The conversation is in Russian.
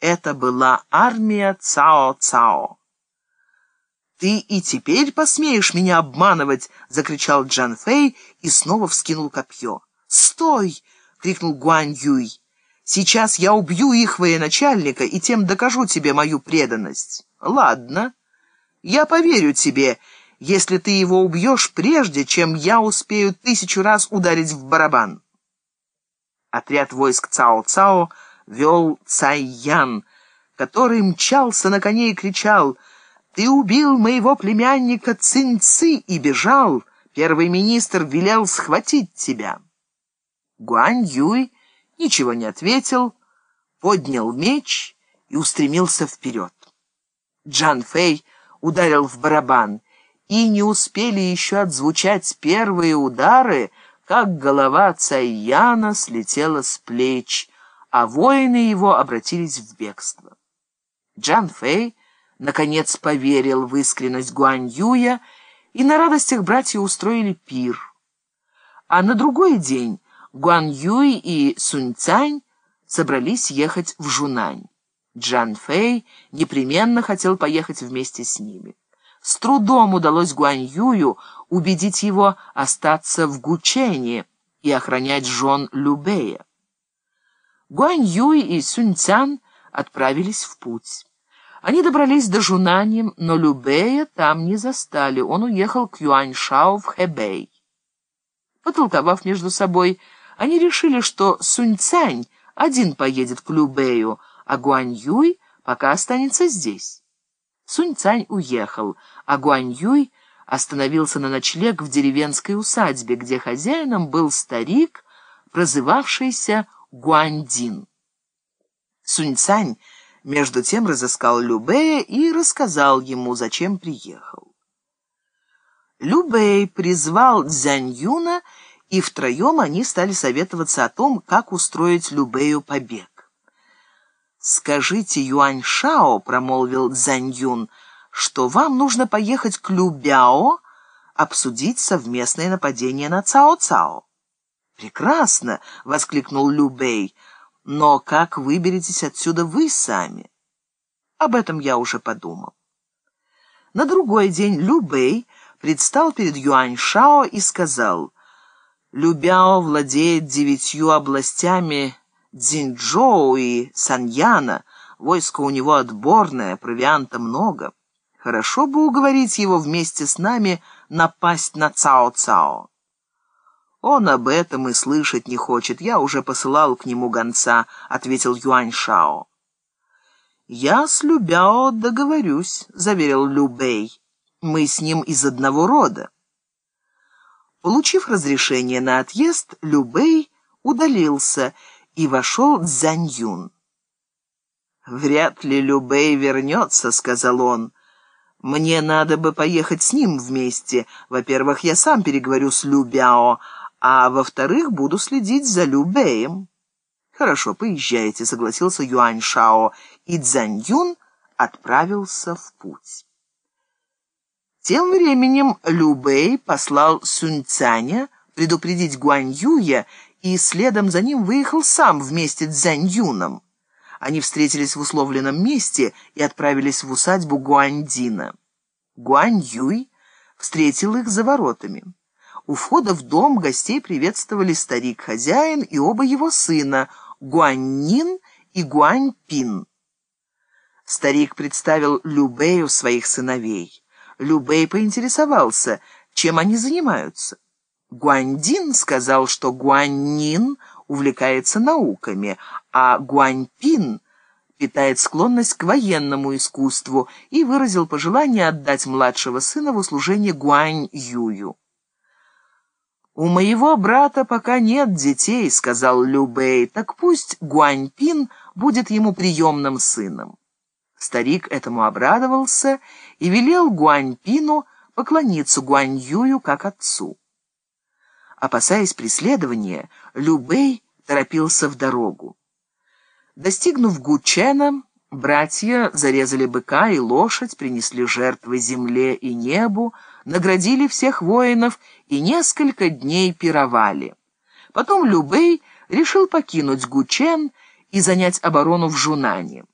Это была армия Цао-Цао. «Ты и теперь посмеешь меня обманывать!» — закричал Джан Фэй и снова вскинул копье. «Стой!» — крикнул Гуань Юй. «Сейчас я убью их военачальника и тем докажу тебе мою преданность». «Ладно, я поверю тебе, если ты его убьешь прежде, чем я успею тысячу раз ударить в барабан». Отряд войск Цао-Цао вел Цай-Ян, который мчался на коне и кричал — ты убил моего племянника Цинцы и бежал. Первый министр велел схватить тебя. Гуань Юй ничего не ответил, поднял меч и устремился вперед. Джан Фэй ударил в барабан, и не успели еще отзвучать первые удары, как голова Цайяна слетела с плеч, а воины его обратились в бегство. Джан Фэй наконец поверил в искренность Гуань Юя, и на радостях братья устроили пир. А на другой день Гуан Юй и Сунь Цань собрались ехать в Жунань. Джан Фэй непременно хотел поехать вместе с ними. С трудом удалось Гуань Юю убедить его остаться в Гучене и охранять жен Любея. Гуань Юй и Сунь Цянь отправились в путь. Они добрались до Жунани, но Любея там не застали. Он уехал к Юаньшао в Хэбэй. Потолковав между собой, они решили, что Сунь-Цянь один поедет к Любею, а Гуань-Юй пока останется здесь. Сунь-Цянь уехал, а Гуань-Юй остановился на ночлег в деревенской усадьбе, где хозяином был старик, прозывавшийся Гуандин. Сунь-Цянь между тем разыскал Любея и рассказал ему, зачем приехал. Любей призвал Дзянь-Юна, и втроем они стали советоваться о том, как устроить Любею побег. «Скажите Юань-Шао», — промолвил Дзянь-Юн, — «что вам нужно поехать к Любяо, обсудить совместное нападение на Цао-Цао». «Прекрасно!» — воскликнул Любей — но как выберетесь отсюда вы сами? Об этом я уже подумал. На другой день Лю Бэй предстал перед Юань Шао и сказал, «Любяо владеет девятью областями Цзиньчжоу и Саньяна, войско у него отборное, провианта много. Хорошо бы уговорить его вместе с нами напасть на Цао-Цао». «Он об этом и слышать не хочет. Я уже посылал к нему гонца», — ответил Юань Шао. «Я с Любяо договорюсь», — заверил Лю Бэй. «Мы с ним из одного рода». Получив разрешение на отъезд, Лю Бэй удалился и вошел Цзань Юн. «Вряд ли Лю Бэй вернется», — сказал он. «Мне надо бы поехать с ним вместе. Во-первых, я сам переговорю с Лю Бяо, а во-вторых, буду следить за Любеем. Хорошо, поезжайте, согласился Юань Шао, и Цзань Юн отправился в путь. Тем временем Любей послал Сунь Цаня предупредить Гуань Юя, и следом за ним выехал сам вместе с Цзань Юном. Они встретились в условленном месте и отправились в усадьбу Гуаньдина. Гуань Юй встретил их за воротами. У входа в дом гостей приветствовали старик-хозяин и оба его сына, Гуаннин и Гуаньпин. Старик представил Любею своих сыновей. Любей поинтересовался, чем они занимаются. Гуандин сказал, что Гуаннин увлекается науками, а Гуаньпин питает склонность к военному искусству и выразил пожелание отдать младшего сына в услужение Гуань-Юю. «У моего брата пока нет детей», — сказал Любэй, «так пусть Гуаньпин будет ему приемным сыном». Старик этому обрадовался и велел Гуаньпину поклониться Гуаньюю как отцу. Опасаясь преследования, Любэй торопился в дорогу. Достигнув Гучена, братья зарезали быка и лошадь, принесли жертвы земле и небу, наградили всех воинов и несколько дней пировали. Потом Любей решил покинуть Гучен и занять оборону в Жунане.